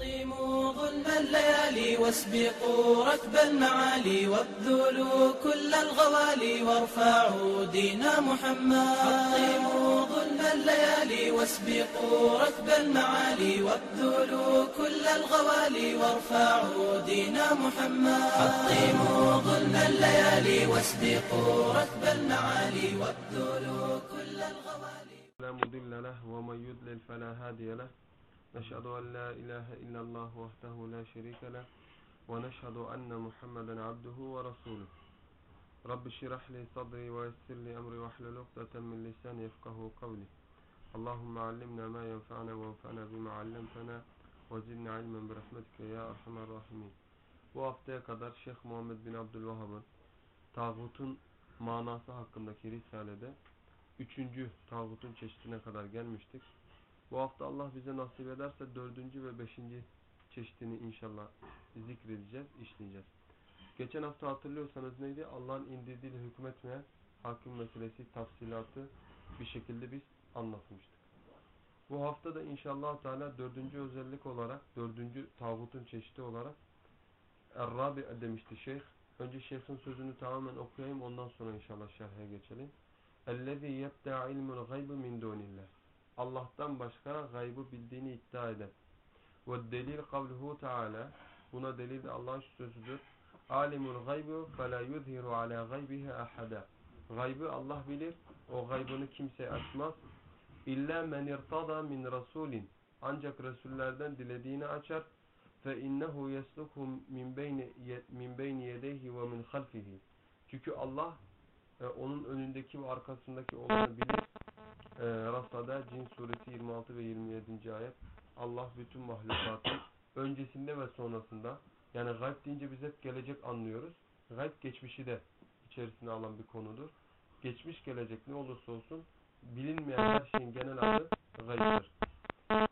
حطموا ظلم الليالي واسبقوا ركب المعالي وابذلوا كل الغوالي وارفعوا دين محمد. حطموا ظلم الليالي واسبقوا ركب المعالي وابذلوا كل الغوالي وارفعوا دين محمد. حطموا ظلم الليالي واسبقوا ركب المعالي وابذلوا كل الغوالي. لا مضل له ومن يضلل فلا هادي له. نشهد أن لا إله إلا الله وحده لا شريك له ونشهد أن محمدا عبده ورسوله رب اشرح لي صدري ويسر لي أمري واحلل عقدة من لساني يفقه قولي اللهم علمنا ما ينفعنا وانفعنا بما علمتنا وزدنا علما برحمتك يا أرحم الراحمين Bu haftaya kadar Şeyh Muhammed bin Abdülvahhab'ın tağutun manası hakkındaki risalede üçüncü tağutun çeşidine kadar gelmiştik. Bu hafta Allah bize nasip ederse dördüncü ve beşinci çeşidini inşallah zikredeceğiz, işleyeceğiz. Geçen hafta hatırlıyorsanız neydi? Allah'ın indirdiğiyle hükmetmeyen hakim meselesi tafsilatı bir şekilde biz anlatmıştık. Bu hafta da inşallah Teala dördüncü özellik olarak, dördüncü tağutun çeşidi olarak Er-Rabi demişti şeyh. Önce şeyhin sözünü tamamen okuyayım ondan sonra inşallah şerhe geçelim. اَلَّذ۪ي يَبْدَعْ عِلْمُ الْغَيْبِ مِنْ دُونِ اللّٰهِ Allah'tan başka gaybı bildiğini iddia eder. Ve delil kavluhu Teala buna delil de Allah'ın şu sözüdür. Alimul gaybu fe la yuzhiru ala gaybihi ahada. Gaybı Allah bilir. O gaybını kimseye açmaz. İlla men irtada min rasulin. Ancak Resullerden dilediğini açar. Fe innehu yesluku min beyni, min beyni yedeyhi ve min halfihi. Çünkü Allah e, onun önündeki ve arkasındaki olanı bilir. E, Rasada Cin suresi 26 ve 27. ayet. Allah bütün mahlukatın öncesinde ve sonrasında yani gayb deyince biz hep gelecek anlıyoruz. Gayb geçmişi de içerisine alan bir konudur. Geçmiş gelecek ne olursa olsun bilinmeyen her şeyin genel adı gaybdır.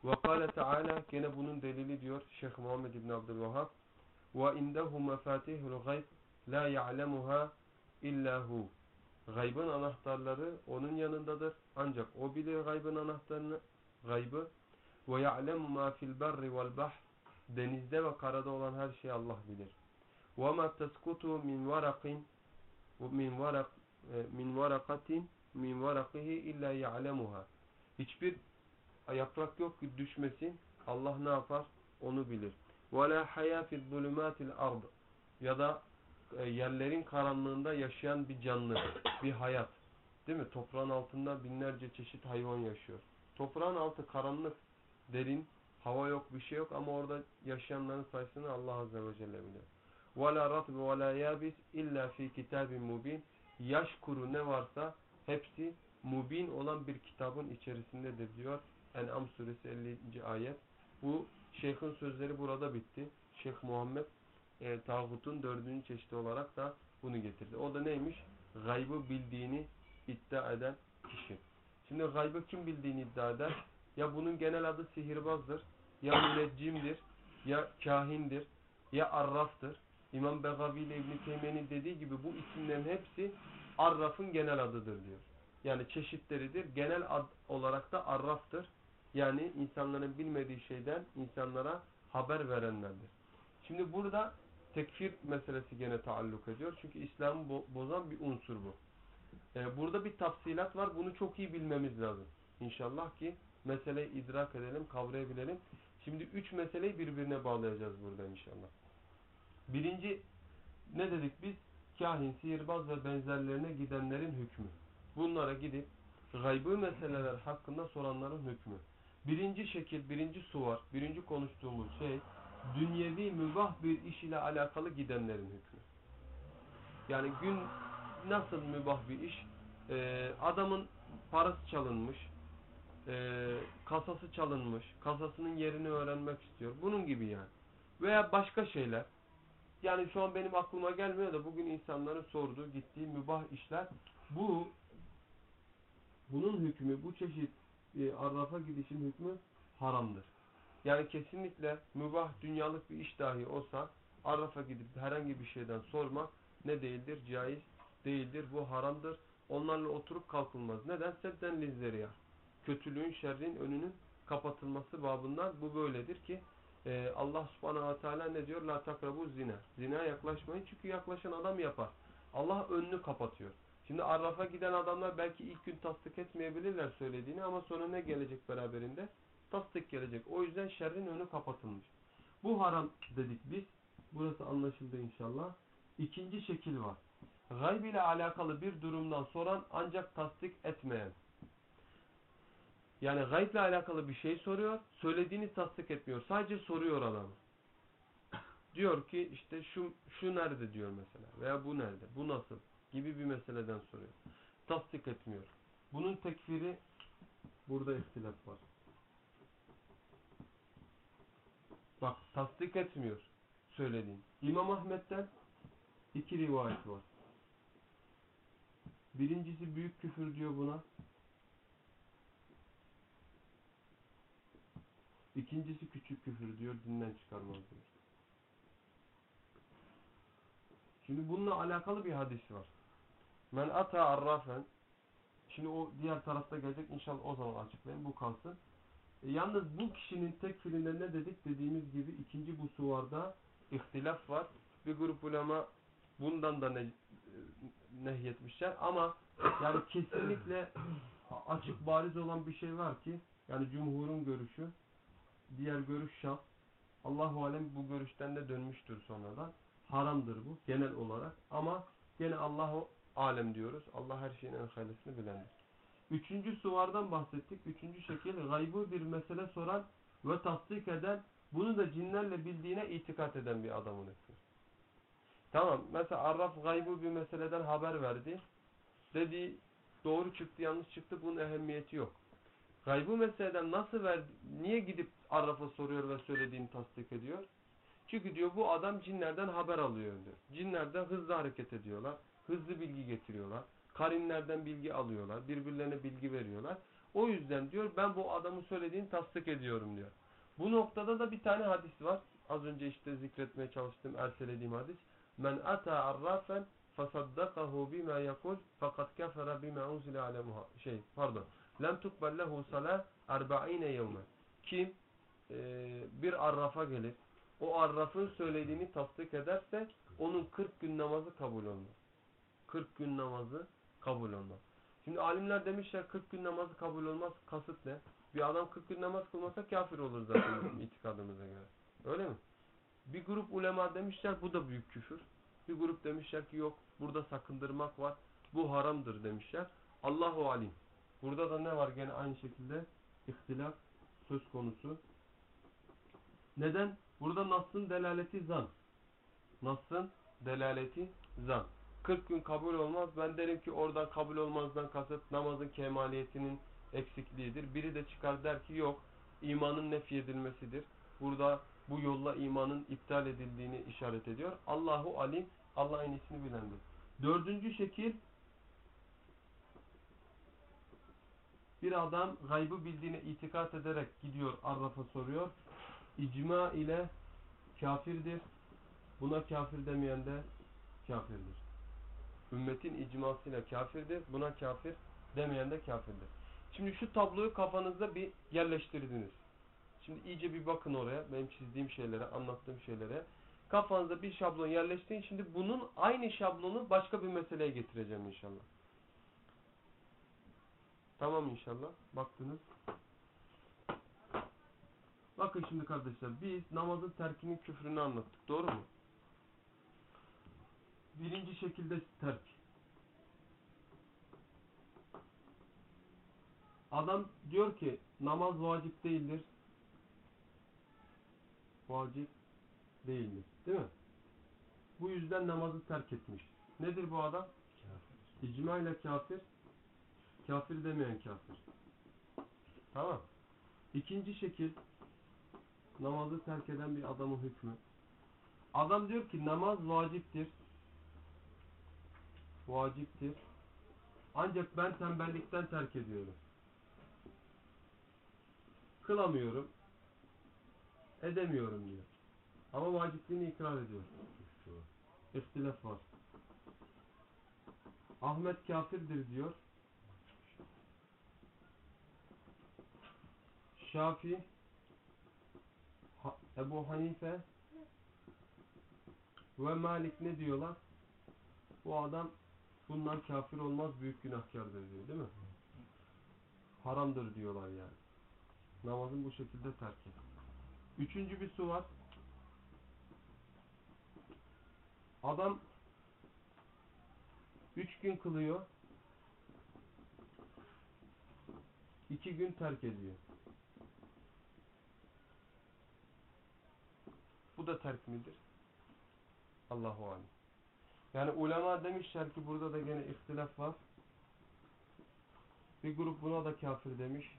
Ve kâle Teala gene bunun delili diyor Şeyh Muhammed İbn Abdülvahhab ve indehu mefatihul gayb la ya'lemuha illa hu. Gaybın anahtarları onun yanındadır. Ancak o bilir gaybın anahtarını, gaybı. Ve ya'lemu ma fil berri vel bahr. Denizde ve karada olan her şeyi Allah bilir. Ve ma teskutu min varakin min varak min varakatin min varakihi illa ya'lemuha. Hiçbir yaprak yok ki düşmesin. Allah ne yapar? Onu bilir. Ve la haya fi zulumatil ard. Ya da e, yerlerin karanlığında yaşayan bir canlı, bir hayat. Değil mi? Toprağın altında binlerce çeşit hayvan yaşıyor. Toprağın altı karanlık, derin, hava yok, bir şey yok ama orada yaşayanların sayısını Allah Azze ve Celle bilir. وَلَا رَطْبِ وَلَا يَابِسْ اِلَّا ف۪ي كِتَابٍ مُب۪ينَ Yaş kuru ne varsa hepsi mubin olan bir kitabın içerisindedir diyor. En'am suresi 50. ayet. Bu şeyhin sözleri burada bitti. Şeyh Muhammed e, tağutun dördüncü çeşidi olarak da bunu getirdi. O da neymiş? Gaybı bildiğini iddia eden kişi. Şimdi gaybı kim bildiğini iddia eder? Ya bunun genel adı sihirbazdır, ya müneccimdir, ya kahindir, ya arraftır. İmam Begavi ile İbn-i Teymiye'nin dediği gibi bu isimlerin hepsi arrafın genel adıdır diyor. Yani çeşitleridir. Genel ad olarak da arraftır. Yani insanların bilmediği şeyden insanlara haber verenlerdir. Şimdi burada tekfir meselesi gene taalluk ediyor. Çünkü İslam'ı bo bozan bir unsur bu. Ee, burada bir tafsilat var. Bunu çok iyi bilmemiz lazım. İnşallah ki meseleyi idrak edelim, kavrayabilelim. Şimdi üç meseleyi birbirine bağlayacağız burada inşallah. Birinci ne dedik biz? Kahin, sihirbaz ve benzerlerine gidenlerin hükmü. Bunlara gidip gaybı meseleler hakkında soranların hükmü. Birinci şekil, birinci suvar, birinci konuştuğumuz şey dünyevi mübah bir iş ile alakalı gidenlerin hükmü. Yani gün nasıl mübah bir iş? Ee, adamın parası çalınmış, e, kasası çalınmış, kasasının yerini öğrenmek istiyor. Bunun gibi yani. Veya başka şeyler. Yani şu an benim aklıma gelmiyor da bugün insanların sorduğu, gittiği mübah işler. Bu bunun hükmü, bu çeşit e, arrafa gidişin hükmü haramdır. Yani kesinlikle mübah dünyalık bir iş dahi olsa arrafa gidip herhangi bir şeyden sormak ne değildir? Caiz değildir. Bu haramdır. Onlarla oturup kalkılmaz. Neden? Sebden lizleri ya. Kötülüğün, şerrin önünün kapatılması babından bu böyledir ki Ee, Allah subhanahu wa ta'ala ne diyor? La takrabu zina. Zina yaklaşmayın çünkü yaklaşan adam yapar. Allah önünü kapatıyor. Şimdi Arraf'a giden adamlar belki ilk gün tasdik etmeyebilirler söylediğini ama sonra ne gelecek beraberinde? Tasdik gelecek. O yüzden şerrin önü kapatılmış. Bu haram dedik biz. Burası anlaşıldı inşallah. İkinci şekil var. Gayb ile alakalı bir durumdan soran ancak tasdik etmeyen. Yani gayb ile alakalı bir şey soruyor. Söylediğini tasdik etmiyor. Sadece soruyor adamı. Diyor ki işte şu, şu nerede diyor mesela. Veya bu nerede? Bu nasıl? Gibi bir meseleden soruyor. Tasdik etmiyor. Bunun tekfiri burada ihtilaf var. Bak tasdik etmiyor söylediğin. İmam Ahmet'ten iki rivayet var. Birincisi büyük küfür diyor buna. İkincisi küçük küfür diyor, dinden çıkarmaz diyor. Şimdi bununla alakalı bir hadis var. Men ata arrafen Şimdi o diğer tarafta gelecek. İnşallah o zaman açıklayayım. Bu kalsın. E, yalnız bu kişinin tekfirinde ne dedik? Dediğimiz gibi ikinci bu suvarda ihtilaf var. Bir grup ulema bundan da ne, e, nehyetmişler ama yani kesinlikle açık bariz olan bir şey var ki yani cumhurun görüşü diğer görüş şart. Allahu alem bu görüşten de dönmüştür sonradan. Haramdır bu genel olarak ama gene Allahu alem diyoruz. Allah her şeyin en hayırlısını bilendir. Üçüncü suvardan bahsettik. Üçüncü şekil gaybu bir mesele soran ve tasdik eden bunu da cinlerle bildiğine itikat eden bir adamın ismi. Tamam. Mesela Arraf gaybu bir meseleden haber verdi. Dedi doğru çıktı yanlış çıktı bunun ehemmiyeti yok. Gaybu meseleden nasıl verdi? Niye gidip Arraf'a soruyor ve söylediğini tasdik ediyor? Çünkü diyor bu adam cinlerden haber alıyor diyor. Cinlerden hızlı hareket ediyorlar. Hızlı bilgi getiriyorlar. Karinlerden bilgi alıyorlar. Birbirlerine bilgi veriyorlar. O yüzden diyor ben bu adamın söylediğini tasdik ediyorum diyor. Bu noktada da bir tane hadis var. Az önce işte zikretmeye çalıştığım, ertelediğim hadis. Men ata arrafen fasaddakahu bima yakul fakat kefere bima unzile ale şey pardon. Lem tukbel lehu salah 40 yevmen. Kim e, bir arrafa gelir, o arrafın söylediğini tasdik ederse onun 40 gün namazı kabul olmaz. 40 gün namazı kabul olmaz. Şimdi alimler demişler 40 gün namazı kabul olmaz. Kasıt ne? Bir adam 40 gün namaz kılmasa kafir olur zaten bizim itikadımıza göre. Öyle mi? Bir grup ulema demişler bu da büyük küfür. Bir grup demişler ki yok burada sakındırmak var. Bu haramdır demişler. Allahu alim. Burada da ne var gene aynı şekilde ihtilaf söz konusu. Neden? Burada Nas'ın delaleti zan. Nas'ın delaleti zan. 40 gün kabul olmaz. Ben derim ki oradan kabul olmazdan kasıt namazın kemaliyetinin eksikliğidir. Biri de çıkar der ki yok imanın nefy edilmesidir. Burada bu yolla imanın iptal edildiğini işaret ediyor. Allahu alim. Allah en iyisini bilendir. Dördüncü şekil bir adam gaybı bildiğine itikat ederek gidiyor Arraf'a soruyor. İcma ile kafirdir. Buna kafir demeyen de kafirdir. Ümmetin icmasıyla kafirdir. Buna kafir demeyen de kafirdir. Şimdi şu tabloyu kafanızda bir yerleştirdiniz. Şimdi iyice bir bakın oraya. Benim çizdiğim şeylere, anlattığım şeylere. Kafanızda bir şablon yerleştirin. Şimdi bunun aynı şablonu başka bir meseleye getireceğim inşallah. Tamam inşallah. Baktınız. Bakın şimdi kardeşler biz namazın terkinin küfrünü anlattık. Doğru mu? Birinci şekilde terk. Adam diyor ki namaz vacip değildir. Vacip değildir. Değil mi? Bu yüzden namazı terk etmiş. Nedir bu adam? Kafir. İcma ile kafir. Kafir demeyen kafir. Tamam. İkinci şekil namazı terk eden bir adamın hükmü. Adam diyor ki namaz vaciptir. Vaciptir. Ancak ben tembellikten terk ediyorum. Kılamıyorum. Edemiyorum diyor. Ama vacipliğini ikrar ediyor. İhtilaf var. Ahmet kafirdir diyor. Şafi Ebu Hanife ve Malik ne diyorlar? Bu adam bundan kafir olmaz büyük günahkardır diyor değil mi? Haramdır diyorlar yani. Namazın bu şekilde terki. Üçüncü bir su var. Adam üç gün kılıyor. iki gün terk ediyor. Bu da terk midir? Allahu alem. Yani ulema demişler ki burada da gene ihtilaf var. Bir grup buna da kafir demiş.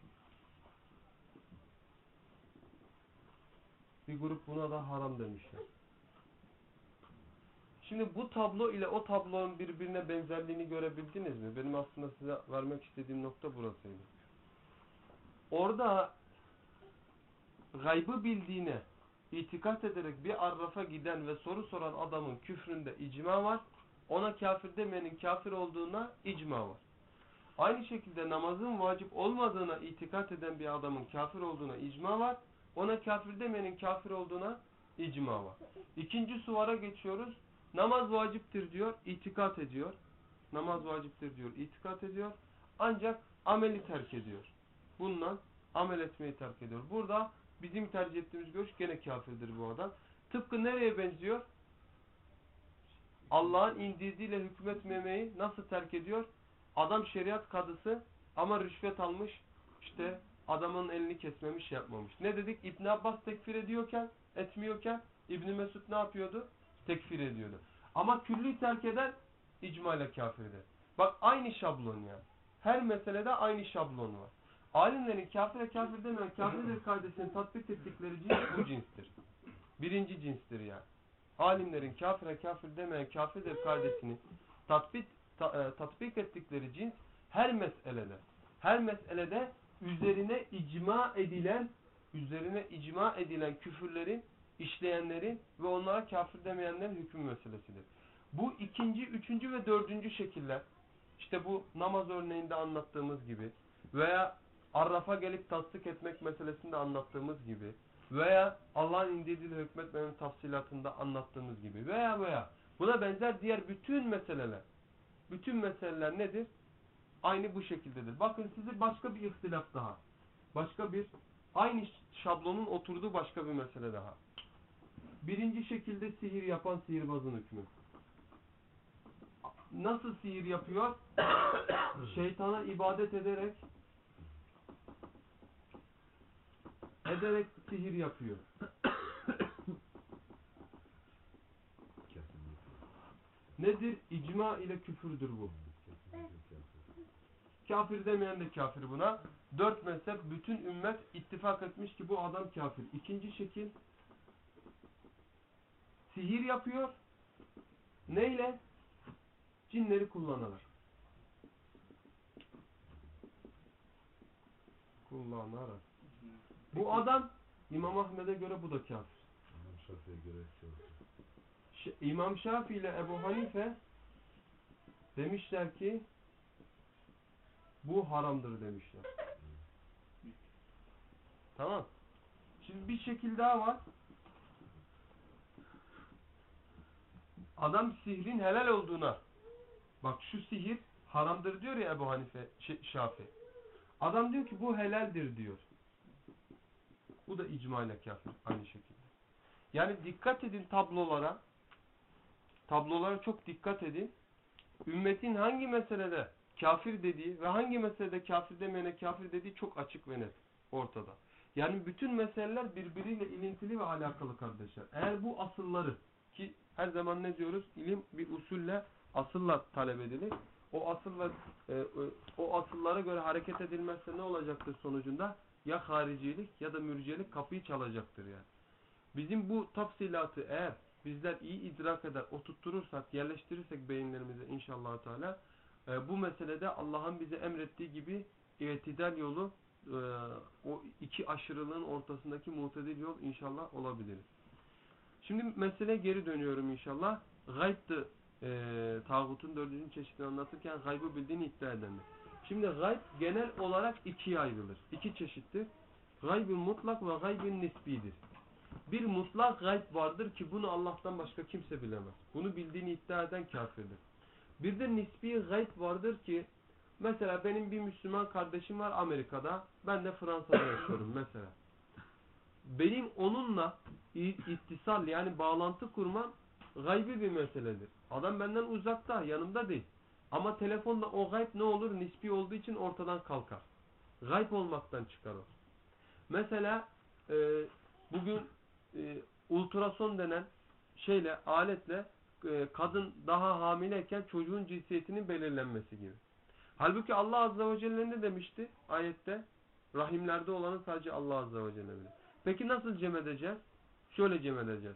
Bir grup buna da haram demişler. Şimdi bu tablo ile o tablonun birbirine benzerliğini görebildiniz mi? Benim aslında size vermek istediğim nokta burasıydı. Orada gaybı bildiğine itikat ederek bir arrafa giden ve soru soran adamın küfründe icma var. Ona kafir demeyenin kafir olduğuna icma var. Aynı şekilde namazın vacip olmadığına itikat eden bir adamın kafir olduğuna icma var. Ona kafir demeyenin kafir olduğuna icma var. İkinci suvara geçiyoruz. Namaz vaciptir diyor, itikat ediyor. Namaz vaciptir diyor, itikat ediyor. Ancak ameli terk ediyor. Bundan amel etmeyi terk ediyor. Burada bizim tercih ettiğimiz görüş gene kafirdir bu adam. Tıpkı nereye benziyor? Allah'ın indirdiğiyle hükmetmemeyi nasıl terk ediyor? Adam şeriat kadısı ama rüşvet almış. işte adamın elini kesmemiş yapmamış. Ne dedik? İbn Abbas tekfir ediyorken, etmiyorken İbn Mesud ne yapıyordu? Tekfir ediyordu. Ama külli terk eden icma ile kafir eder. Bak aynı şablon yani. Her meselede aynı şablon var. Alimlerin kafire kafir demeyen kafirdir kaidesini tatbik ettikleri cins bu cinstir. Birinci cinstir yani. Alimlerin kafire kafir demeyen kafirdir kaidesini tatbik, ta, e, tatbik ettikleri cins her meselede. Her meselede üzerine icma edilen üzerine icma edilen küfürlerin işleyenlerin ve onlara kafir demeyenlerin hüküm meselesidir. Bu ikinci, üçüncü ve dördüncü şekiller işte bu namaz örneğinde anlattığımız gibi veya arrafa gelip tasdik etmek meselesinde anlattığımız gibi veya Allah'ın indirdiği hükmetmenin tafsilatında anlattığımız gibi veya veya buna benzer diğer bütün meseleler bütün meseleler nedir? Aynı bu şekildedir. Bakın sizi başka bir ihtilaf daha. Başka bir aynı şablonun oturduğu başka bir mesele daha. Birinci şekilde sihir yapan sihirbazın hükmü. Nasıl sihir yapıyor? Şeytana ibadet ederek ederek sihir yapıyor. Nedir? İcma ile küfürdür bu. Kafir demeyen de kafir buna. Dört mezhep, bütün ümmet ittifak etmiş ki bu adam kafir. İkinci şekil sihir yapıyor. Neyle? Cinleri kullanarak. Kullanarak. Bu adam İmam Ahmed'e göre bu da kafir. İmam Şafii'ye göre kafir. İmam Şafii ile Ebu Hanife demişler ki bu haramdır demişler. Tamam. Şimdi bir şekil daha var. Adam sihrin helal olduğuna bak şu sihir haramdır diyor ya Ebu Hanife Ş- Şafii. Adam diyor ki bu helaldir diyor. Bu da icma ile kafir aynı şekilde. Yani dikkat edin tablolara. Tablolara çok dikkat edin. Ümmetin hangi meselede kafir dediği ve hangi meselede kafir demeyene kafir dediği çok açık ve net ortada. Yani bütün meseleler birbiriyle ilintili ve alakalı kardeşler. Eğer bu asılları ki her zaman ne diyoruz? İlim bir usulle asılla talep edilir. O asılla e, e, o asıllara göre hareket edilmezse ne olacaktır sonucunda? Ya haricilik ya da mürciyelik kapıyı çalacaktır yani. Bizim bu tafsilatı eğer bizler iyi idrak eder, oturtturursak, yerleştirirsek beyinlerimize inşallah Teala e, bu meselede Allah'ın bize emrettiği gibi itidal yolu e, o iki aşırılığın ortasındaki mutedil yol inşallah olabiliriz. Şimdi mesele geri dönüyorum inşallah. Gayb'dı e, tağutun dördüncü çeşidini anlatırken gaybı bildiğini iddia edenler. Şimdi gayb genel olarak ikiye ayrılır. İki çeşittir. Gaybın mutlak ve gaybın nisbidir. bir mutlak gayb vardır ki bunu Allah'tan başka kimse bilemez. Bunu bildiğini iddia eden kafirdir. Bir de nisbi gayb vardır ki mesela benim bir Müslüman kardeşim var Amerika'da. Ben de Fransa'da yaşıyorum mesela. Benim onunla ittisal yani bağlantı kurmam gaybi bir meseledir. Adam benden uzakta, yanımda değil. Ama telefonla o gayb ne olur? Nispi olduğu için ortadan kalkar. Gayb olmaktan çıkar o. Mesela e, bugün e, ultrason denen şeyle, aletle e, kadın daha hamileyken çocuğun cinsiyetinin belirlenmesi gibi. Halbuki Allah Azze ve Celle ne demişti ayette? Rahimlerde olanı sadece Allah Azze ve Celle bilir. Peki nasıl cem edeceğiz? Şöyle cem edeceğiz.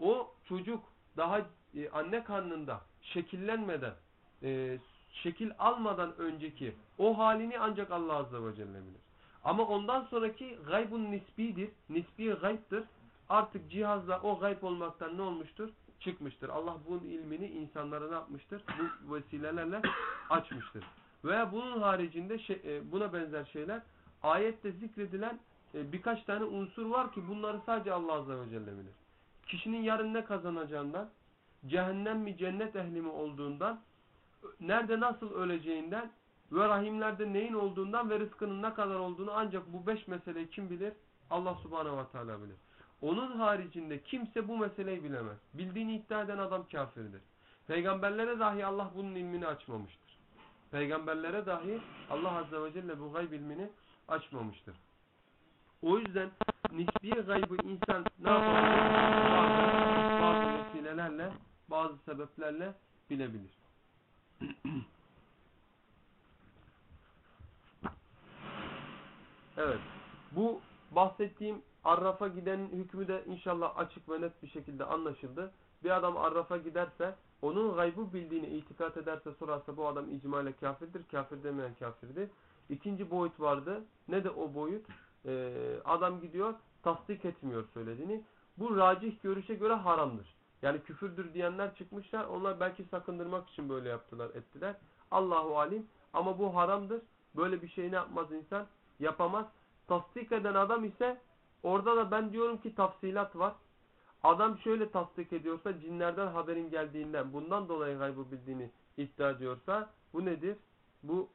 O çocuk daha e, anne karnında şekillenmeden, e, şekil almadan önceki o halini ancak Allah Azze ve Celle bilir. Ama ondan sonraki gaybun nisbidir. Nisbi gaybdır. Artık cihazla o gayb olmaktan ne olmuştur? Çıkmıştır. Allah bunun ilmini insanlara ne yapmıştır? Bu vesilelerle açmıştır. Veya bunun haricinde şey, e, buna benzer şeyler ayette zikredilen e, birkaç tane unsur var ki bunları sadece Allah Azze ve Celle bilir. Kişinin yarın ne kazanacağından, cehennem mi cennet ehli mi olduğundan, nerede nasıl öleceğinden ve rahimlerde neyin olduğundan ve rızkının ne kadar olduğunu ancak bu beş meseleyi kim bilir? Allah subhanehu ve teala bilir. Onun haricinde kimse bu meseleyi bilemez. Bildiğini iddia eden adam kafirdir. Peygamberlere dahi Allah bunun ilmini açmamıştır. Peygamberlere dahi Allah azze ve celle bu gayb ilmini açmamıştır. O yüzden nisbi gaybı insan ne yapabilir? Bazı, bazı vesilelerle, bazı sebeplerle bilebilir. Evet. Bu bahsettiğim Arraf'a giden hükmü de inşallah açık ve net bir şekilde anlaşıldı. Bir adam Arraf'a giderse, onun gaybı bildiğini itikat ederse sorarsa bu adam icma kafirdir. Kafir demeyen kafirdir. İkinci boyut vardı. Ne de o boyut? Ee, adam gidiyor, tasdik etmiyor söylediğini. Bu racih görüşe göre haramdır. Yani küfürdür diyenler çıkmışlar. Onlar belki sakındırmak için böyle yaptılar, ettiler. Allahu alim. Ama bu haramdır. Böyle bir şey ne yapmaz insan? Yapamaz. Tasdik eden adam ise orada da ben diyorum ki tafsilat var. Adam şöyle tasdik ediyorsa cinlerden haberin geldiğinden bundan dolayı gaybı bildiğini iddia ediyorsa bu nedir? Bu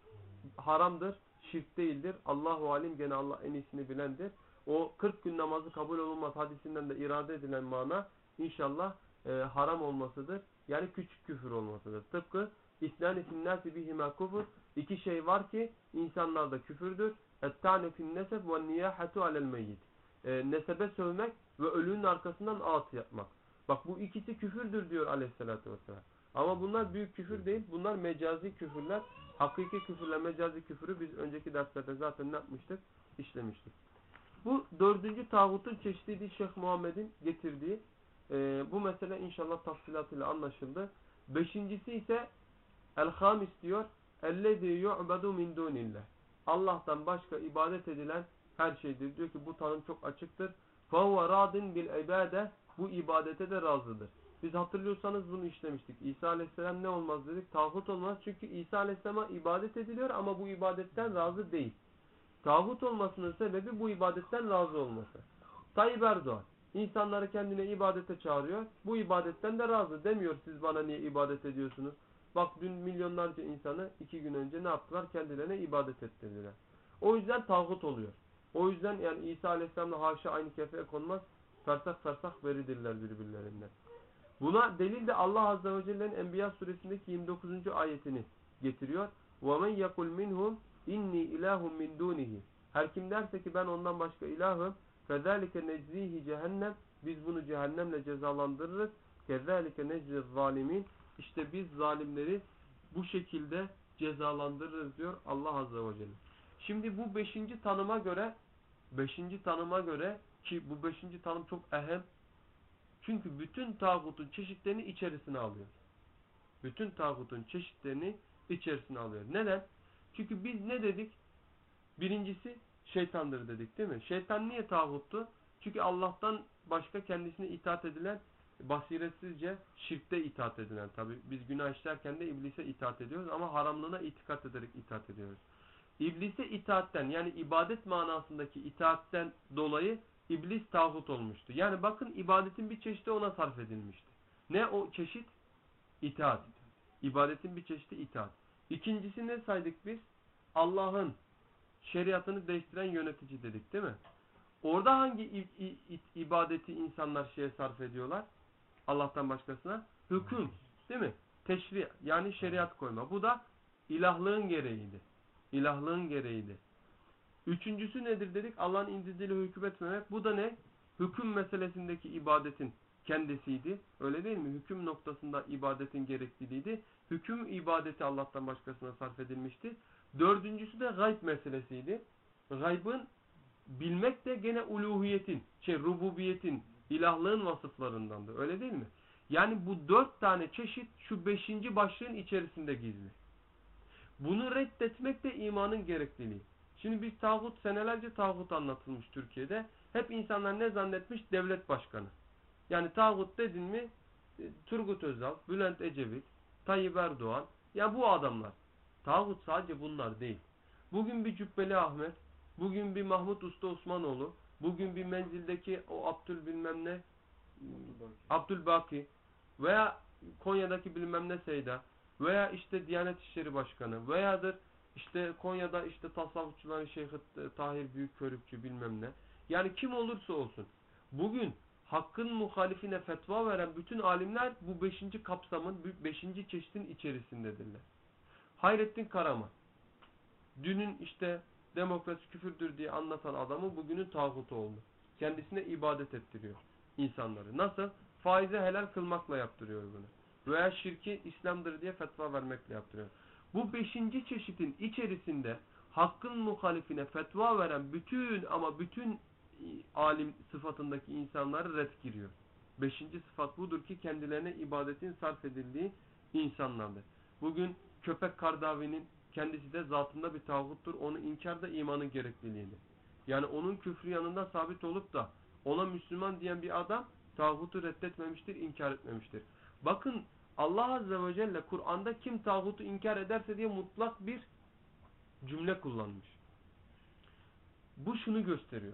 haramdır, şirk değildir. Allahu alim gene Allah en iyisini bilendir. O 40 gün namazı kabul olunmaz hadisinden de irade edilen mana inşallah e, haram olmasıdır. Yani küçük küfür olmasıdır. Tıpkı İsnan finnâsi bihima kufur. İki şey var ki insanlarda küfürdür. Ettâne finneseb ve niyâhetu alel meyyit. E, nesebe sövmek ve ölünün arkasından ağıt yapmak. Bak bu ikisi küfürdür diyor aleyhissalatü vesselam. Ama bunlar büyük küfür değil. Bunlar mecazi küfürler. Hakiki küfürle mecazi küfürü biz önceki derslerde zaten ne yapmıştık? İşlemiştik. Bu dördüncü tağutun çeşitliliği Şeyh Muhammed'in getirdiği e, bu mesele inşallah tafsilatıyla anlaşıldı. Beşincisi ise El-Hamis diyor اَلَّذِي يُعْبَدُ مِنْ دُونِ اللّٰهِ Allah'tan başka ibadet edilen her şeydir. Diyor ki bu tanım çok açıktır. فَهُوَ رَادٍ بِالْعِبَادَةِ Bu ibadete de razıdır. Biz hatırlıyorsanız bunu işlemiştik. İsa Aleyhisselam ne olmaz dedik? Tağut olmaz. Çünkü İsa Aleyhisselam'a ibadet ediliyor ama bu ibadetten razı değil. Tağut olmasının sebebi bu ibadetten razı olması. Tayyip Erdoğan insanları kendine ibadete çağırıyor. Bu ibadetten de razı demiyor siz bana niye ibadet ediyorsunuz. Bak dün milyonlarca insanı iki gün önce ne yaptılar? Kendilerine ibadet ettirdiler. O yüzden tağut oluyor. O yüzden yani İsa Aleyhisselam'la haşa aynı kefeye konmaz. Fersak fersak veridirler birbirlerinden. Buna delil de Allah Azze ve Celle'nin Enbiya suresindeki 29. ayetini getiriyor. وَمَنْ يَقُلْ مِنْهُمْ inni ilahum min dunihi. Her kim derse ki ben ondan başka ilahım fezalike neczihi cehennem biz bunu cehennemle cezalandırırız. Kezalike neczi zalimin işte biz zalimleri bu şekilde cezalandırırız diyor Allah Azze ve Celle. Şimdi bu beşinci tanıma göre beşinci tanıma göre ki bu beşinci tanım çok ehem çünkü bütün tağutun çeşitlerini içerisine alıyor. Bütün tağutun çeşitlerini içerisine alıyor. Neden? Çünkü biz ne dedik? Birincisi şeytandır dedik değil mi? Şeytan niye tağuttu? Çünkü Allah'tan başka kendisine itaat edilen basiretsizce şirkte itaat edilen. Tabi biz günah işlerken de iblise itaat ediyoruz ama haramlığına itikat ederek itaat ediyoruz. İblise itaatten yani ibadet manasındaki itaatten dolayı iblis tağut olmuştu. Yani bakın ibadetin bir çeşidi ona sarf edilmişti. Ne o çeşit? İtaat. İbadetin bir çeşidi itaat. İkincisi ne saydık biz? Allah'ın şeriatını değiştiren yönetici dedik değil mi? Orada hangi ibadeti insanlar şeye sarf ediyorlar? Allah'tan başkasına? Hüküm. Değil mi? Teşri yani şeriat koyma. Bu da ilahlığın gereğiydi. İlahlığın gereğiydi. Üçüncüsü nedir dedik? Allah'ın indirdiğiyle hüküm etmemek. Bu da ne? Hüküm meselesindeki ibadetin kendisiydi. Öyle değil mi? Hüküm noktasında ibadetin gerekliliğiydi. Hüküm ibadeti Allah'tan başkasına sarf edilmişti. Dördüncüsü de gayb meselesiydi. Gaybın bilmek de gene uluhiyetin, şey rububiyetin, ilahlığın vasıflarındandı. Öyle değil mi? Yani bu dört tane çeşit şu beşinci başlığın içerisinde gizli. Bunu reddetmek de imanın gerekliliği. Şimdi biz tağut senelerce tağut anlatılmış Türkiye'de. Hep insanlar ne zannetmiş? Devlet başkanı. Yani tağut dedin mi Turgut Özal, Bülent Ecevit, Tayyip Erdoğan. Ya bu adamlar. Tağut sadece bunlar değil. Bugün bir Cübbeli Ahmet, bugün bir Mahmut Usta Osmanoğlu, bugün bir menzildeki o Abdül bilmem ne Abdülbaki veya Konya'daki bilmem ne Seyda veya işte Diyanet İşleri Başkanı veyadır işte Konya'da işte tasavvufçuların Şeyh Tahir Büyük Körükçü bilmem ne. Yani kim olursa olsun bugün hakkın muhalifine fetva veren bütün alimler bu beşinci kapsamın beşinci çeşitin içerisindedirler. Hayrettin Karaman dünün işte demokrasi küfürdür diye anlatan adamı bugünün tağutu oldu. Kendisine ibadet ettiriyor insanları. Nasıl? Faize helal kılmakla yaptırıyor bunu. Veya şirki İslam'dır diye fetva vermekle yaptırıyor. Bu beşinci çeşitin içerisinde hakkın muhalifine fetva veren bütün ama bütün alim sıfatındaki insanları red giriyor. Beşinci sıfat budur ki kendilerine ibadetin sarf edildiği insanlardır. Bugün köpek Kardavi'nin kendisi de zatında bir tağuttur. Onu inkar da imanın gerekliliğidir. Yani onun küfrü yanında sabit olup da ona Müslüman diyen bir adam tağutu reddetmemiştir, inkar etmemiştir. Bakın Allah Azze ve Celle Kur'an'da kim tağutu inkar ederse diye mutlak bir cümle kullanmış. Bu şunu gösteriyor.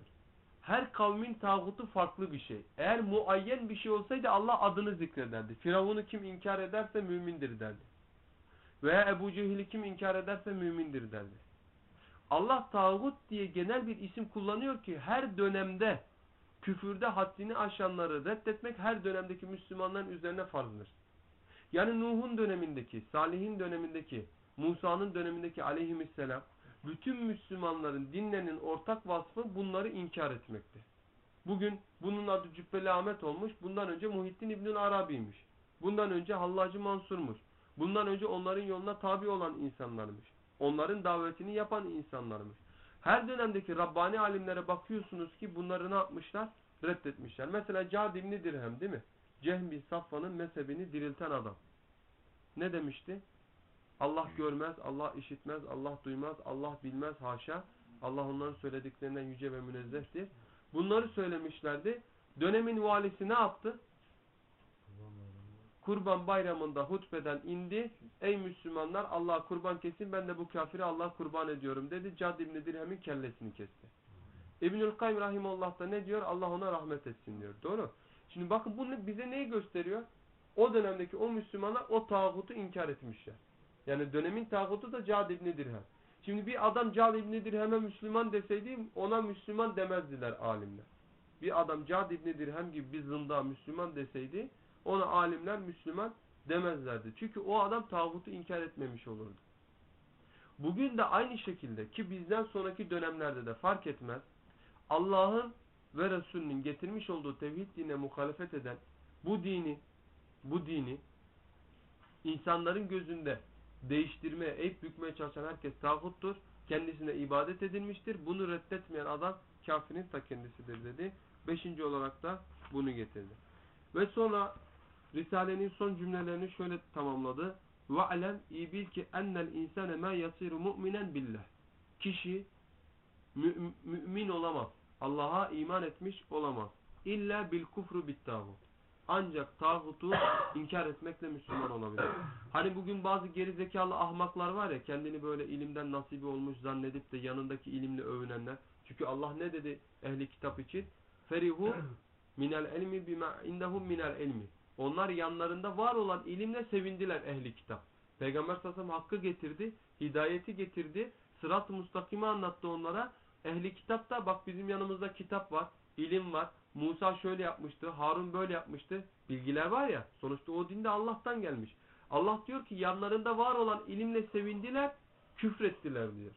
Her kavmin tağutu farklı bir şey. Eğer muayyen bir şey olsaydı Allah adını zikrederdi. Firavun'u kim inkar ederse mümindir derdi. Veya Ebu Cehil'i kim inkar ederse mümindir derdi. Allah tağut diye genel bir isim kullanıyor ki her dönemde küfürde haddini aşanları reddetmek her dönemdeki Müslümanların üzerine farzdır. Yani Nuh'un dönemindeki, Salih'in dönemindeki, Musa'nın dönemindeki aleyhisselam bütün Müslümanların dinlerinin ortak vasfı bunları inkar etmekti. Bugün bunun adı Cübbeli Ahmet olmuş. Bundan önce Muhittin İbnül Arabi'ymiş. Bundan önce Hallacı Mansur'muş. Bundan önce onların yoluna tabi olan insanlarmış. Onların davetini yapan insanlarmış. Her dönemdeki Rabbani alimlere bakıyorsunuz ki bunları ne yapmışlar? Reddetmişler. Mesela Cad İbni Dirhem değil mi? Cehmi Safvan'ın mezhebini dirilten adam. Ne demişti? Allah görmez, Allah işitmez, Allah duymaz, Allah bilmez haşa. Allah onların söylediklerinden yüce ve münezzehtir. Bunları söylemişlerdi. Dönemin valisi ne yaptı? Kurban bayramında hutbeden indi. Ey Müslümanlar Allah kurban kesin ben de bu kafiri Allah kurban ediyorum dedi. Cad İbni Dirhem'in kellesini kesti. İbnül Kayyum Rahimullah da ne diyor? Allah ona rahmet etsin diyor. Doğru. Şimdi bakın bu bize neyi gösteriyor? O dönemdeki o Müslümanlar o tağutu inkar etmişler. Yani dönemin tağutu da Cad İbni Dirhem. Şimdi bir adam Cad İbni Dirhem'e Müslüman deseydi ona Müslüman demezdiler alimler. Bir adam Cad İbni Dirhem gibi bir zında Müslüman deseydi ona alimler Müslüman demezlerdi. Çünkü o adam tağutu inkar etmemiş olurdu. Bugün de aynı şekilde ki bizden sonraki dönemlerde de fark etmez. Allah'ın ve Resulünün getirmiş olduğu tevhid dinine muhalefet eden bu dini bu dini insanların gözünde değiştirmeye, eğip bükmeye çalışan herkes tağuttur. Kendisine ibadet edilmiştir. Bunu reddetmeyen adam kafirin ta kendisidir dedi. Beşinci olarak da bunu getirdi. Ve sonra Risale'nin son cümlelerini şöyle tamamladı. وَعْلَمْ iyi bil ki ennel insane ma yasiru mu'minen billah. Kişi mü mümin olamaz. Allah'a iman etmiş olamaz. İlla bil kufru bit tağut. Ancak tağutu inkar etmekle Müslüman olabilir. Hani bugün bazı gerizekalı ahmaklar var ya kendini böyle ilimden nasibi olmuş zannedip de yanındaki ilimle övünenler. Çünkü Allah ne dedi ehli kitap için? ferihu minel ilmi bima indahum minel ilmi. Onlar yanlarında var olan ilimle sevindiler ehli kitap. Peygamber sellem hakkı getirdi, hidayeti getirdi, sırat-ı mustakimi anlattı onlara. Ehli kitap da bak bizim yanımızda kitap var, ilim var. Musa şöyle yapmıştı, Harun böyle yapmıştı. Bilgiler var ya, sonuçta o dinde Allah'tan gelmiş. Allah diyor ki yanlarında var olan ilimle sevindiler, küfrettiler diyor.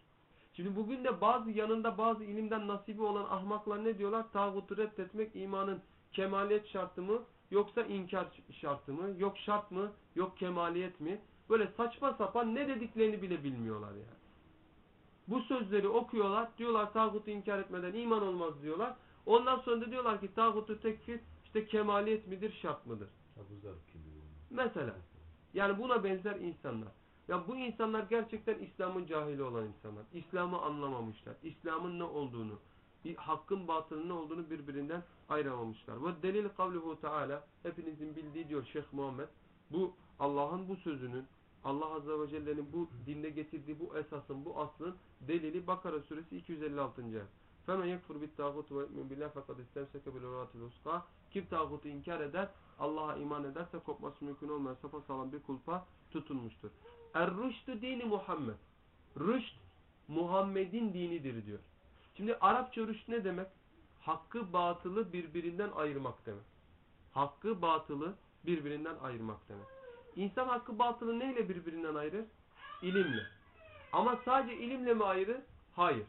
Şimdi bugün de bazı yanında bazı ilimden nasibi olan ahmaklar ne diyorlar? Tağutu reddetmek imanın kemaliyet şartı mı yoksa inkar şartı mı? Yok şart mı? Yok kemaliyet mi? Böyle saçma sapan ne dediklerini bile bilmiyorlar yani. Bu sözleri okuyorlar. Diyorlar tağutu inkar etmeden iman olmaz diyorlar. Ondan sonra da diyorlar ki tağutu tekfir işte kemaliyet midir şart mıdır? Mesela. Yani buna benzer insanlar. Ya bu insanlar gerçekten İslam'ın cahili olan insanlar. İslam'ı anlamamışlar. İslam'ın ne olduğunu, hakkın batılının ne olduğunu birbirinden ayıramamışlar. Ve delil kavluhu Teala hepinizin bildiği diyor Şeyh Muhammed. Bu Allah'ın bu sözünün Allah Azze ve Celle'nin bu dinde getirdiği bu esasın, bu aslın delili Bakara suresi 256. ayet. فَمَنْ يَكْفُرْ بِالْتَاغُوتُ وَيْمِنْ بِاللّٰهِ فَقَدْ اِسْتَمْسَكَ بِالْاُرَاتِ الْوُسْقَى Kim tağutu inkar eder, Allah'a iman ederse kopması mümkün olmayan sapasağlam bir kulpa tutunmuştur. Er-rüştü dini Muhammed. Rüşt, Muhammed'in dinidir diyor. Şimdi Arapça rüşt ne demek? Hakkı batılı birbirinden ayırmak demek. Hakkı batılı birbirinden ayırmak demek. İnsan hakkı batılı neyle birbirinden ayırır? İlimle. Ama sadece ilimle mi ayırır? Hayır.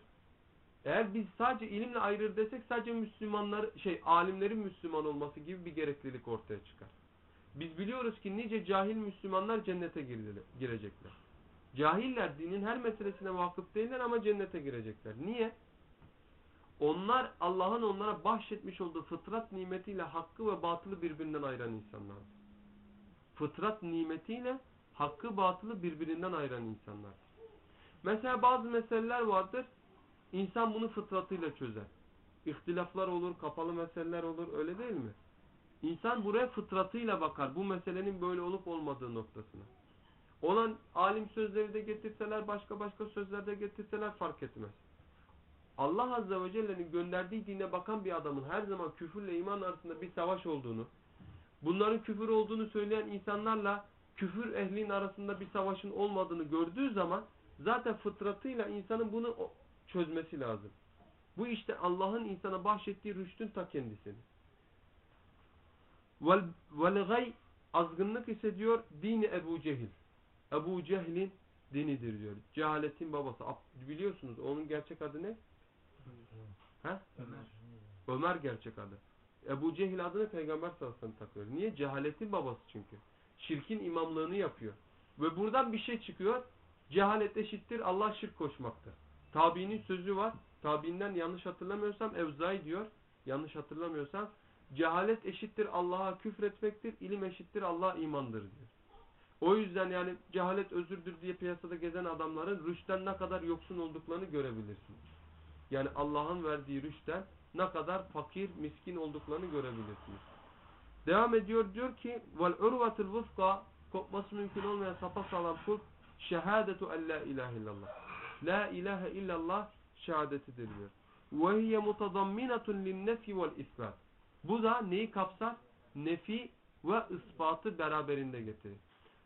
Eğer biz sadece ilimle ayırır desek sadece Müslümanlar şey alimlerin Müslüman olması gibi bir gereklilik ortaya çıkar. Biz biliyoruz ki nice cahil Müslümanlar cennete girecekler. Cahiller dinin her meselesine vakıf değiller ama cennete girecekler. Niye? Onlar Allah'ın onlara bahşetmiş olduğu fıtrat nimetiyle hakkı ve batılı birbirinden ayıran insanlar. Fıtrat nimetiyle hakkı batılı birbirinden ayıran insanlar. Mesela bazı meseleler vardır. İnsan bunu fıtratıyla çözer. İhtilaflar olur, kapalı meseleler olur öyle değil mi? İnsan buraya fıtratıyla bakar. Bu meselenin böyle olup olmadığı noktasına. Olan alim sözleri de getirseler, başka başka sözler de getirseler fark etmez. Allah Azze ve Celle'nin gönderdiği dine bakan bir adamın her zaman küfürle iman arasında bir savaş olduğunu, bunların küfür olduğunu söyleyen insanlarla küfür ehlin arasında bir savaşın olmadığını gördüğü zaman zaten fıtratıyla insanın bunu çözmesi lazım. Bu işte Allah'ın insana bahşettiği rüştün ta kendisini. Vel gay azgınlık ise diyor dini Ebu Cehil. Ebu Cehil'in dinidir diyor. Cehaletin babası. Biliyorsunuz onun gerçek adı ne? Ha? Ömer. Ömer gerçek adı. Ebu Cehil adını Peygamber sallallahu aleyhi ve sellem takıyor. Niye? Cehaletin babası çünkü. Şirkin imamlığını yapıyor. Ve buradan bir şey çıkıyor. Cehalet eşittir Allah şirk koşmaktır. Tabiinin sözü var. Tabiinden yanlış hatırlamıyorsam Evzai diyor. Yanlış hatırlamıyorsam cehalet eşittir Allah'a küfretmektir. ilim eşittir Allah'a imandır diyor. O yüzden yani cehalet özürdür diye piyasada gezen adamların rüşten ne kadar yoksun olduklarını görebilirsiniz. Yani Allah'ın verdiği rüşten ne kadar fakir, miskin olduklarını görebilirsiniz. Devam ediyor diyor ki vel urvatul vufka kopması mümkün olmayan sapasağlam kulp şehadetu en la ilahe illallah. La ilahe illallah şehadetidir diyor. Ve hiye mutadamminatun linnefi vel isbat. Bu da neyi kapsar? Nefi ve ispatı beraberinde getirir.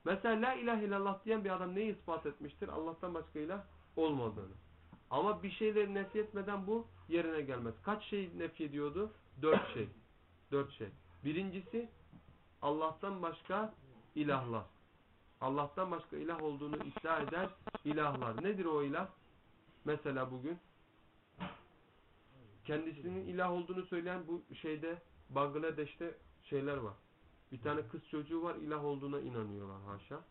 Mesela la ilahe illallah diyen bir adam neyi ispat etmiştir? Allah'tan başka ilah olmadığını. Ama bir şeyleri nefi etmeden bu yerine gelmez. Kaç şey nefi ediyordu? Dört şey. Dört şey. Birincisi Allah'tan başka ilahlar. Allah'tan başka ilah olduğunu iddia eden ilahlar. Nedir o ilah? Mesela bugün kendisinin ilah olduğunu söyleyen bu şeyde Bangladeş'te şeyler var. Bir tane kız çocuğu var ilah olduğuna inanıyorlar haşa.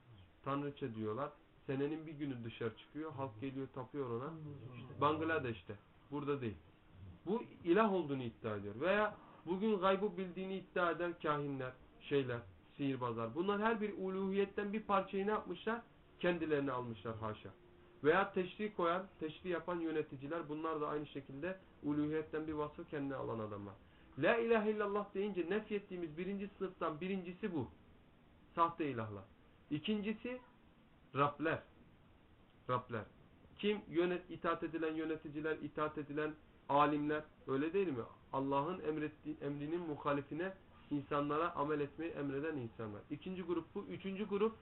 Tanrıça diyorlar. Senenin bir günü dışarı çıkıyor. Halk geliyor tapıyor ona. Bangladeş'te. Burada değil. Bu ilah olduğunu iddia ediyor. Veya bugün gaybı bildiğini iddia eden kahinler, şeyler, sihirbazlar. Bunlar her bir uluhiyetten bir parçayı ne yapmışlar? Kendilerine almışlar haşa. Veya teşri koyan, teşri yapan yöneticiler bunlar da aynı şekilde uluhiyetten bir vasfı kendine alan adamlar. La ilahe illallah deyince nefyettiğimiz birinci sınıftan birincisi bu. Sahte ilahlar. İkincisi Rabler. Rabler. Kim? Yönet, itaat edilen yöneticiler, itaat edilen alimler. Öyle değil mi? Allah'ın emrinin muhalifine insanlara amel etmeyi emreden insanlar. İkinci grup bu. Üçüncü grup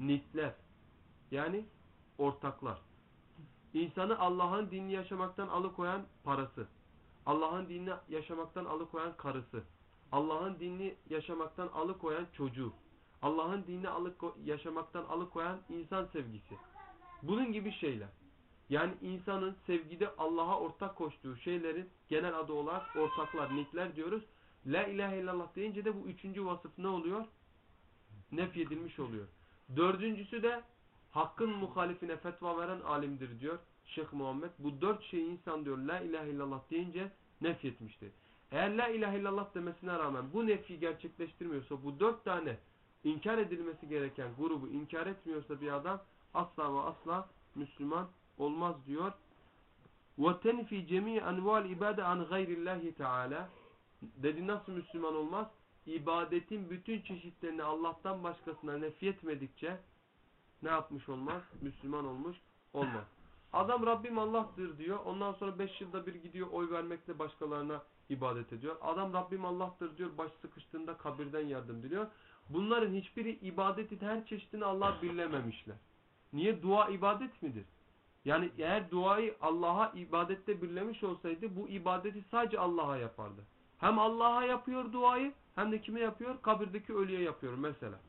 nitler. Yani ortaklar. İnsanı Allah'ın dinini yaşamaktan alıkoyan parası. Allah'ın dinini yaşamaktan alıkoyan karısı. Allah'ın dinini yaşamaktan alıkoyan çocuğu. Allah'ın dinini alıko yaşamaktan alıkoyan insan sevgisi. Bunun gibi şeyler. Yani insanın sevgide Allah'a ortak koştuğu şeylerin genel adı olarak ortaklar, nitler diyoruz. La ilahe illallah deyince de bu üçüncü vasıf ne oluyor? Nefyedilmiş oluyor. Dördüncüsü de hakkın muhalifine fetva veren alimdir diyor Şeyh Muhammed. Bu dört şeyi insan diyor la ilahe illallah deyince nefyetmiştir. Eğer la ilahe illallah demesine rağmen bu nefi gerçekleştirmiyorsa bu dört tane inkar edilmesi gereken grubu inkar etmiyorsa bir adam asla ve asla Müslüman olmaz diyor. وَتَنْفِي جَمِيعَ أَنْوَالِ ibade عَنْ غَيْرِ اللّٰهِ Teala Dedi nasıl Müslüman olmaz? İbadetin bütün çeşitlerini Allah'tan başkasına nefyetmedikçe ne yapmış olmaz? Müslüman olmuş olmaz. Adam Rabbim Allah'tır diyor. Ondan sonra 5 yılda bir gidiyor oy vermekle başkalarına ibadet ediyor. Adam Rabbim Allah'tır diyor. Baş sıkıştığında kabirden yardım diliyor. Bunların hiçbiri ibadetin her çeşidini Allah birlememişler. Niye? Dua ibadet midir? Yani eğer duayı Allah'a ibadette birlemiş olsaydı bu ibadeti sadece Allah'a yapardı. Hem Allah'a yapıyor duayı hem de kime yapıyor? Kabirdeki ölüye yapıyor mesela.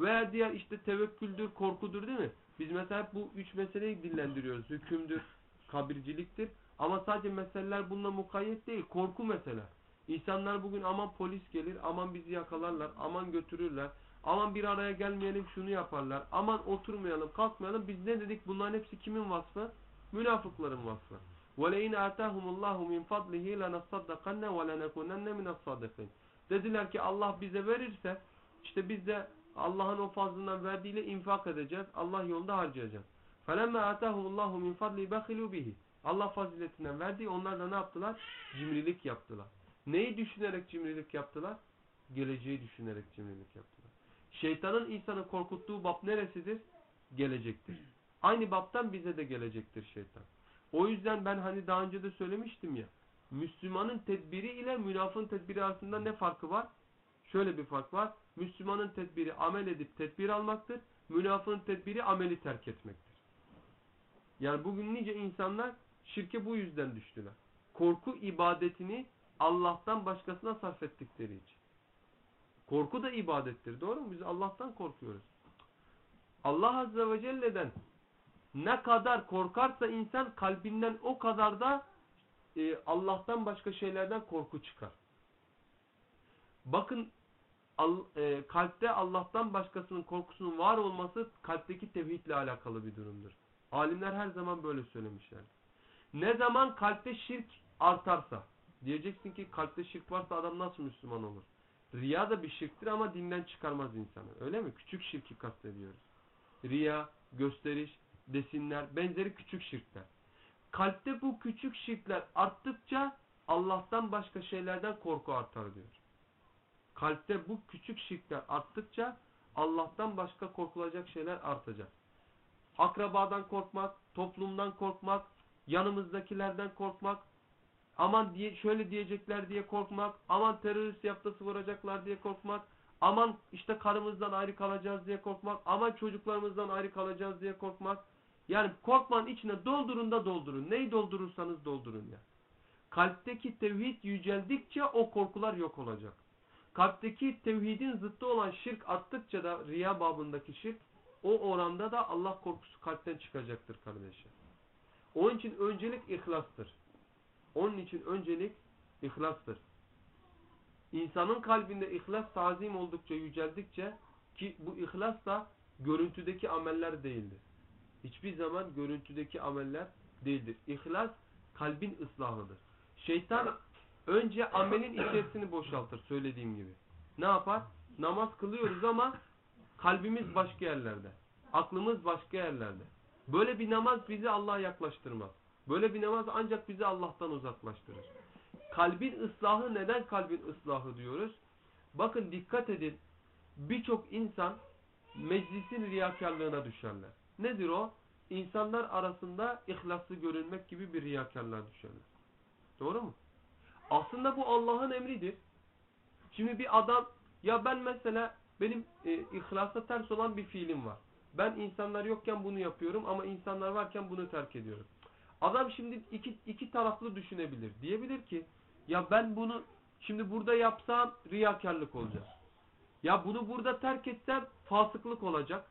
Veya diğer işte tevekküldür, korkudur değil mi? Biz mesela bu üç meseleyi dillendiriyoruz. Hükümdür, kabirciliktir. Ama sadece meseleler bununla mukayyet değil. Korku mesela. İnsanlar bugün aman polis gelir, aman bizi yakalarlar, aman götürürler. Aman bir araya gelmeyelim şunu yaparlar. Aman oturmayalım, kalkmayalım. Biz ne dedik? Bunların hepsi kimin vasfı? Münafıkların vasfı. وَلَيْنَ آتَاهُمُ اللّٰهُ مِنْ فَضْلِهِ لَنَصَّدَّقَنَّ وَلَنَكُنَنَّ مِنَ الصَّادِقِينَ Dediler ki Allah bize verirse işte biz de Allah'ın o fazlından verdiğiyle infak edeceğiz. Allah yolunda harcayacağız. فَلَمَّا آتَاهُمُ اللّٰهُ مِنْ فَضْلِهِ بَخِلُوا بِهِ Allah faziletinden verdiği onlar da ne yaptılar? Cimrilik yaptılar. Neyi düşünerek cimrilik yaptılar? Geleceği düşünerek cimrilik yaptılar. Şeytanın insanı korkuttuğu bab neresidir? Gelecektir. Aynı babtan bize de gelecektir şeytan. O yüzden ben hani daha önce de söylemiştim ya. Müslümanın tedbiri ile münafığın tedbiri arasında ne farkı var? Şöyle bir fark var. Müslümanın tedbiri amel edip tedbir almaktır. Münafığın tedbiri ameli terk etmektir. Yani bugün nice insanlar şirke bu yüzden düştüler. Korku ibadetini Allah'tan başkasına sarf ettikleri için. Korku da ibadettir. Doğru mu? Biz Allah'tan korkuyoruz. Allah Azze ve Celle'den ne kadar korkarsa insan kalbinden o kadar da e, Allah'tan başka şeylerden korku çıkar. Bakın al, e, kalpte Allah'tan başkasının korkusunun var olması kalpteki tevhidle alakalı bir durumdur. Alimler her zaman böyle söylemişler. Ne zaman kalpte şirk artarsa diyeceksin ki kalpte şirk varsa adam nasıl Müslüman olur? Riya da bir şirktir ama dinden çıkarmaz insanı. Öyle mi? Küçük şirki kastediyoruz. Riya, gösteriş, desinler, benzeri küçük şirkler. Kalpte bu küçük şirkler arttıkça Allah'tan başka şeylerden korku artar diyor. Kalpte bu küçük şirkler arttıkça Allah'tan başka korkulacak şeyler artacak. Akrabadan korkmak, toplumdan korkmak, yanımızdakilerden korkmak, aman diye şöyle diyecekler diye korkmak, aman terörist yaptısı vuracaklar diye korkmak, aman işte karımızdan ayrı kalacağız diye korkmak, aman çocuklarımızdan ayrı kalacağız diye korkmak. Yani korkmanın içine doldurun da doldurun. Neyi doldurursanız doldurun ya. Kalpteki tevhid yüceldikçe o korkular yok olacak. Kalpteki tevhidin zıttı olan şirk arttıkça da riya babındaki şirk o oranda da Allah korkusu kalpten çıkacaktır kardeşler. Onun için öncelik ihlastır. Onun için öncelik ihlastır. İnsanın kalbinde ihlas tazim oldukça yüceldikçe ki bu ihlas da görüntüdeki ameller değildir. Hiçbir zaman görüntüdeki ameller değildir. İhlas kalbin ıslahıdır. Şeytan önce amelin içerisini boşaltır söylediğim gibi. Ne yapar? Namaz kılıyoruz ama kalbimiz başka yerlerde. Aklımız başka yerlerde. Böyle bir namaz bizi Allah'a yaklaştırmaz. Böyle bir namaz ancak bizi Allah'tan uzaklaştırır. Kalbin ıslahı neden kalbin ıslahı diyoruz? Bakın dikkat edin. Birçok insan meclisin riyakarlığına düşerler. Nedir o? İnsanlar arasında ihlaslı görünmek gibi bir riyakarlığa düşerler. Doğru mu? Aslında bu Allah'ın emridir. Şimdi bir adam ya ben mesela benim e, ihlasa ters olan bir fiilim var. Ben insanlar yokken bunu yapıyorum ama insanlar varken bunu terk ediyorum. Adam şimdi iki, iki taraflı düşünebilir. Diyebilir ki ya ben bunu şimdi burada yapsam riyakarlık olacak. Ya bunu burada terk etsem fasıklık olacak.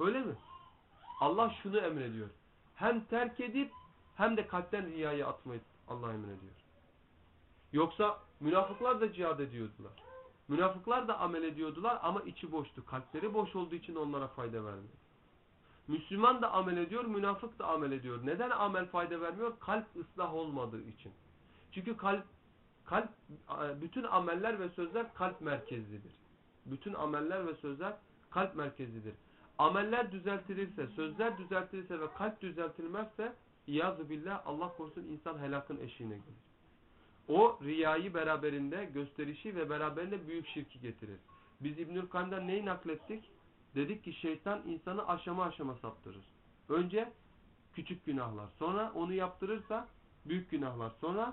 Öyle mi? Allah şunu emrediyor. Hem terk edip hem de kalpten riyayı atmayı Allah emrediyor. Yoksa münafıklar da cihad ediyordular. Münafıklar da amel ediyordular ama içi boştu. Kalpleri boş olduğu için onlara fayda vermiyor. Müslüman da amel ediyor, münafık da amel ediyor. Neden amel fayda vermiyor? Kalp ıslah olmadığı için. Çünkü kalp, kalp bütün ameller ve sözler kalp merkezlidir. Bütün ameller ve sözler kalp merkezlidir. Ameller düzeltilirse, sözler düzeltilirse ve kalp düzeltilmezse İyazı billah Allah korusun insan helakın eşiğine gelir. O riyayı beraberinde gösterişi ve beraberinde büyük şirki getirir. Biz İbnül Kayyum'dan neyi naklettik? Dedik ki şeytan insanı aşama aşama saptırır. Önce küçük günahlar. Sonra onu yaptırırsa büyük günahlar. Sonra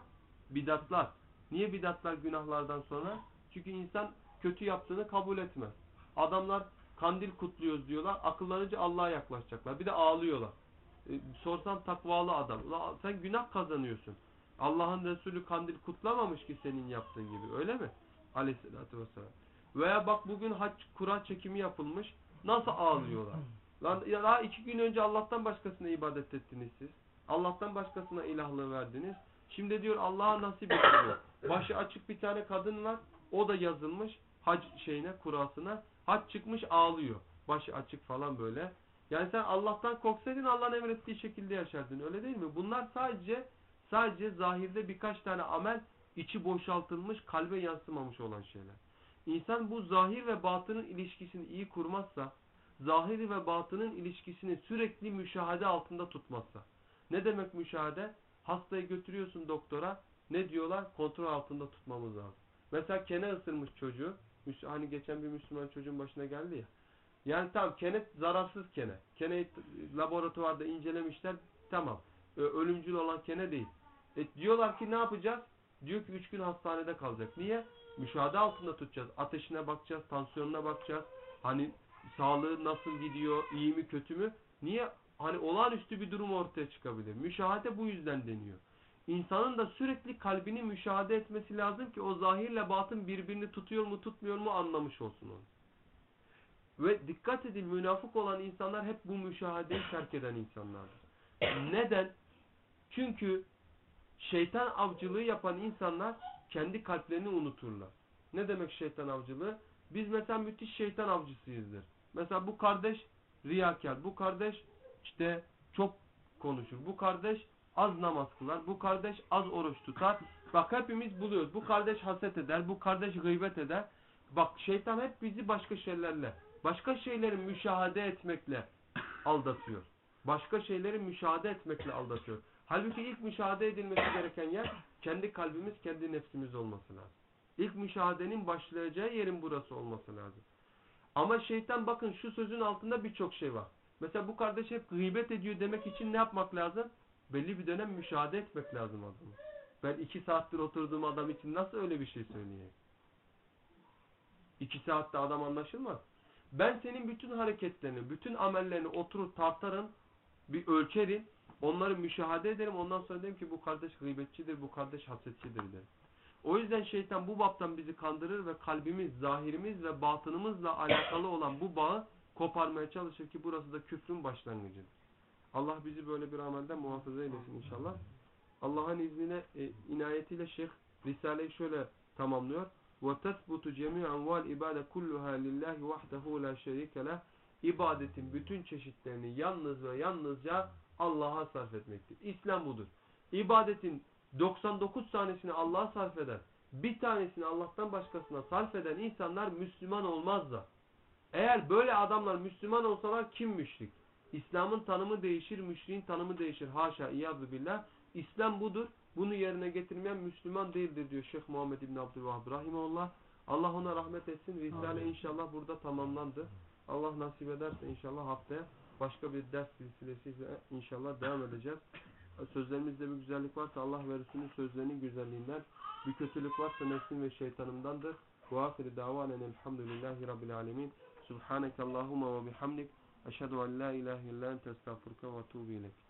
bidatlar. Niye bidatlar günahlardan sonra? Çünkü insan kötü yaptığını kabul etmez. Adamlar kandil kutluyoruz diyorlar. Akıllanınca Allah'a yaklaşacaklar. Bir de ağlıyorlar. E, sorsan takvalı adam. Sen günah kazanıyorsun. Allah'ın Resulü kandil kutlamamış ki senin yaptığın gibi. Öyle mi? Aleyhissalatü vesselam. Veya bak bugün hac Kur'an çekimi yapılmış. Nasıl ağlıyorlar? Lan daha iki gün önce Allah'tan başkasına ibadet ettiniz siz. Allah'tan başkasına ilahlığı verdiniz. Şimdi diyor Allah'a nasip ediyor. Başı açık bir tane kadın var. O da yazılmış hac şeyine, kurasına. Hac çıkmış ağlıyor. Başı açık falan böyle. Yani sen Allah'tan korksaydın Allah'ın emrettiği şekilde yaşardın. Öyle değil mi? Bunlar sadece sadece zahirde birkaç tane amel içi boşaltılmış, kalbe yansımamış olan şeyler. İnsan bu zahir ve batının ilişkisini iyi kurmazsa, zahiri ve batının ilişkisini sürekli müşahede altında tutmazsa. Ne demek müşahede? Hastayı götürüyorsun doktora. Ne diyorlar? Kontrol altında tutmamız lazım. Mesela kene ısırmış çocuğu. Hani geçen bir Müslüman çocuğun başına geldi ya. Yani tamam kene zararsız kene. Keneyi laboratuvarda incelemişler. Tamam. Ölümcül olan kene değil. E, diyorlar ki ne yapacağız? Diyor ki 3 gün hastanede kalacak. Niye? Müşahede altında tutacağız. Ateşine bakacağız, tansiyonuna bakacağız. Hani sağlığı nasıl gidiyor, iyi mi kötü mü? Niye? Hani olağanüstü bir durum ortaya çıkabilir. Müşahede bu yüzden deniyor. İnsanın da sürekli kalbini müşahede etmesi lazım ki o zahirle batın birbirini tutuyor mu tutmuyor mu anlamış olsun onu. Ve dikkat edin münafık olan insanlar hep bu müşahedeyi terk eden insanlardır. Neden? Çünkü şeytan avcılığı yapan insanlar kendi kalplerini unuturlar. Ne demek şeytan avcılığı? Biz mesela müthiş şeytan avcısıyızdır. Mesela bu kardeş riyakar, bu kardeş işte çok konuşur, bu kardeş az namaz kılar, bu kardeş az oruç tutar. Bak hepimiz buluyoruz. Bu kardeş haset eder, bu kardeş gıybet eder. Bak şeytan hep bizi başka şeylerle, başka şeyleri müşahede etmekle aldatıyor. Başka şeyleri müşahede etmekle aldatıyor. Halbuki ilk müşahede edilmesi gereken yer kendi kalbimiz, kendi nefsimiz olması lazım. İlk müşahedenin başlayacağı yerin burası olması lazım. Ama şeytan bakın şu sözün altında birçok şey var. Mesela bu kardeş hep gıybet ediyor demek için ne yapmak lazım? Belli bir dönem müşahede etmek lazım adamı. Ben iki saattir oturduğum adam için nasıl öyle bir şey söyleyeyim? İki saatte adam anlaşılmaz. Ben senin bütün hareketlerini, bütün amellerini oturur tartarım, bir ölçerim, onları müşahede ederim. Ondan sonra derim ki bu kardeş gıybetçidir, bu kardeş hasetçidir derim. O yüzden şeytan bu baptan bizi kandırır ve kalbimiz, zahirimiz ve batınımızla alakalı olan bu bağı koparmaya çalışır ki burası da küfrün başlangıcıdır. Allah bizi böyle bir amelden muhafaza eylesin inşallah. Allah'ın izniyle, e, inayetiyle şeyh Risale'yi şöyle tamamlıyor. وَتَثْبُتُ جَمِيعًا وَالْاِبَادَ كُلُّهَا لِلّٰهِ وَحْدَهُ لَا شَرِيكَ لَهِ İbadetin bütün çeşitlerini yalnız ve yalnızca Allah'a sarf etmektir. İslam budur. İbadetin 99 tanesini Allah'a sarf eden, bir tanesini Allah'tan başkasına sarf eden insanlar Müslüman olmaz da. Eğer böyle adamlar Müslüman olsalar kim müşrik? İslam'ın tanımı değişir, müşriğin tanımı değişir. Haşa, iyadu billah. İslam budur. Bunu yerine getirmeyen Müslüman değildir diyor Şeyh Muhammed İbni Abdülvahab Rahimullah. Allah ona rahmet etsin. Risale inşallah burada tamamlandı. Allah nasip ederse inşallah haftaya başka bir ders silsilesiyle inşallah devam edeceğiz. Sözlerimizde bir güzellik varsa Allah ve Resulünün sözlerinin güzelliğinden. Bir kötülük varsa nefsim ve şeytanımdandır. Ve ahiri davanen elhamdülillahi rabbil alemin. Subhaneke Allahumma ve bihamdik. Eşhedü en la ilahe illa ente estağfurke ve ileyk.